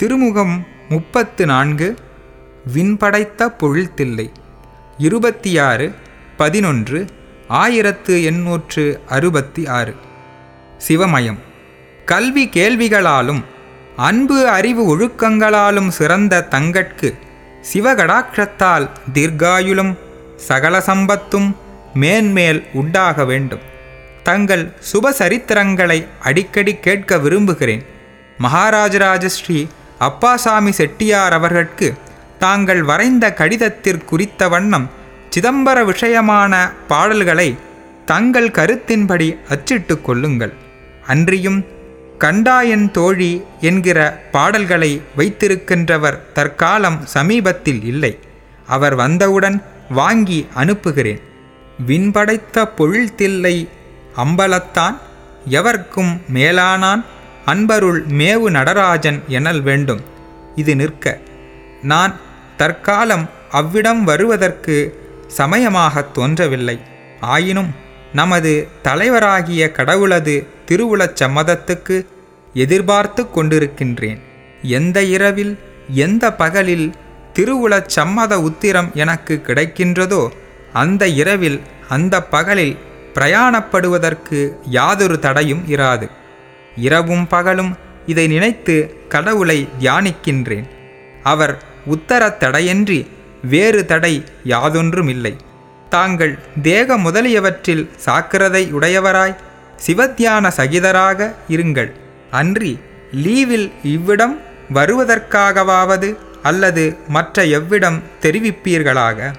திருமுகம் முப்பத்து நான்கு விண்படைத்த பொழில்தில்லை. இருபத்தி ஆறு பதினொன்று ஆயிரத்து எண்ணூற்று அறுபத்தி ஆறு சிவமயம். கல்வி கேள்விகளாலும் அன்பு அறிவு ஒழுக்கங்களாலும் சிறந்த தங்கட்கு சிவகடாட்சத்தால் தீர்காயுளும் சகல சம்பத்தும் மேன்மேல் உண்டாக வேண்டும். தங்கள் சுப சரித்திரங்களை அடிக்கடி கேட்க விரும்புகிறேன். மகாராஜராஜஸ்ரீ அப்பாசாமி செட்டியார் அவர்களுக்கு தாங்கள் வரைந்த கடிதத்திற்குறித்த வண்ணம் சிதம்பர விஷயமான பாடல்களை தங்கள் கருத்தின்படி அச்சிட்டு கொள்ளுங்கள். அன்றியும் கண்டாயன் தோழி என்கிற பாடல்களை வைத்திருக்கின்றவர் தற்காலம் சமீபத்தில் இல்லை. அவர் வந்தவுடன் வாங்கி அனுப்புகிறேன். விண்படைத்த பொழில்தில்லை அம்பலத்தான் எவர்க்கும் மேலானான் அன்பருள் மேவு நடராஜன் எனல் வேண்டும். இது நிற்க நான் தற்காலம் அவ்விடம் வருவதற்கு சமயமாகத் தோன்றவில்லை. ஆயினும் நமது தலைவராகிய கடவுளது திருவுளச் சம்மதத்துக்கு எதிர்பார்த்து கொண்டிருக்கின்றேன். எந்த இரவில் எந்த பகலில் திருவுளச் சம்மத உத்திரம் எனக்கு கிடைக்கின்றதோ அந்த இரவில் அந்த பகலில் பிரயாணப்படுவதற்கு யாதொரு தடையும் இராது. இரவும் பகலும் இதை நினைத்து கடவுளை தியானிக்கின்றேன். அவர் உத்தர தடையின்றி வேறு தடை யாதொன்றுமில்லை. தாங்கள் தேக முதலியவற்றில் சாக்கிரதை உடையவராய் சிவத்தியான சகிதராக இருங்கள். அன்றி லீவில் இவ்விடம் வருவதற்காகவாவது அல்லது மற்ற எவ்விடம் தெரிவிப்பீர்களாக?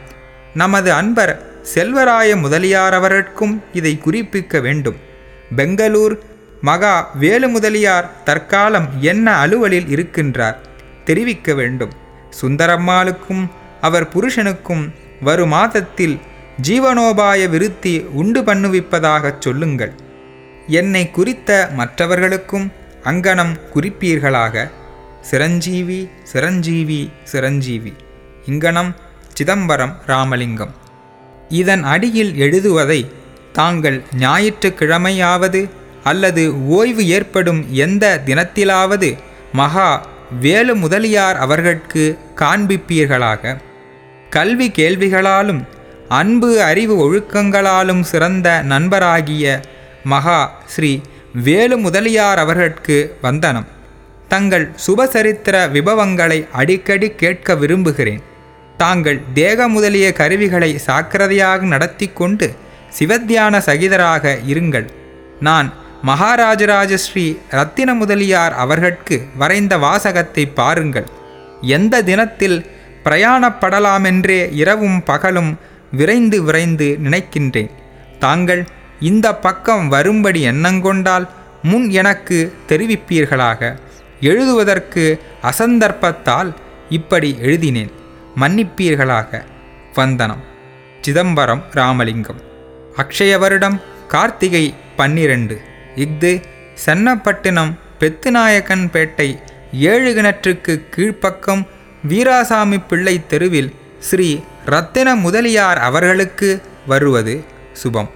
நமது அன்பர் செல்வராய முதலியாரவர்க்கும் இதை குறிப்பிக்க வேண்டும். பெங்களூர் மகா வேலு முதலியார் தற்காலம் என்ன அலுவலில் இருக்கின்றார்? தெரிவிக்க வேண்டும். சுந்தரம்மாளுக்கும் அவர் புருஷனுக்கும் வரும் மாதத்தில் ஜீவனோபாய விருத்தி உண்டு பண்ணுவிப்பதாகச் சொல்லுங்கள். என்னை குறித்த மற்றவர்களுக்கும் அங்கனம் குறிப்பீர்களாக? சிரஞ்சீவி சிரஞ்சீவி சிரஞ்சீவி. இங்கனம் சிதம்பரம் ராமலிங்கம். இதன் அடியில் எழுதுவதை தாங்கள் ஞாயிற்றுக்கிழமையாவது அல்லது ஓய்வு ஏற்படும் எந்த தினத்திலாவது மகா வேலு முதலியார் அவர்களுக்கு காண்பிப்பீர்களாக. கல்வி கேள்விகளாலும் அன்பு அறிவு ஒழுக்கங்களாலும் சிறந்த நண்பராகிய மகா ஸ்ரீ வேலு முதலியார் அவர்களுக்கு வந்தனம். தங்கள் சுபசரித்திர விபவங்களை அடிக்கடி கேட்க விரும்புகிறேன். தாங்கள் தேக முதலிய கருவிகளை சாக்கிரதையாக நடத்தி கொண்டு சிவத்தியான சகிதராக இருங்கள். நான் மகாராஜராஜ ஸ்ரீ ரத்தின முதலியார் அவர்கட்கு வரைந்த வாசகத்தை பாருங்கள். எந்த தினத்தில் பிரயாணப்படலாமென்றே இரவும் பகலும் விரைந்து விரைந்து நினைக்கின்றேன். தாங்கள் இந்த பக்கம் வரும்படி எண்ணங்கொண்டால் முன் எனக்கு தெரிவிப்பீர்களாக. எழுதுவதற்கு அசந்தர்ப்பத்தால் இப்படி எழுதினேன். மன்னிப்பீர்களாக. வந்தனம். சிதம்பரம் ராமலிங்கம். அக்ஷய வருடம் கார்த்திகை பன்னிரண்டு. இஃது சென்னப்பட்டினம் பெத்துநாயக்கன்பேட்டை ஏழு கிணற்றுக்கு கீழ்ப்பக்கம் வீராசாமி பிள்ளை தெருவில் ஸ்ரீ ரத்தின முதலியார் அவர்களுக்கு வருவது சுபம்.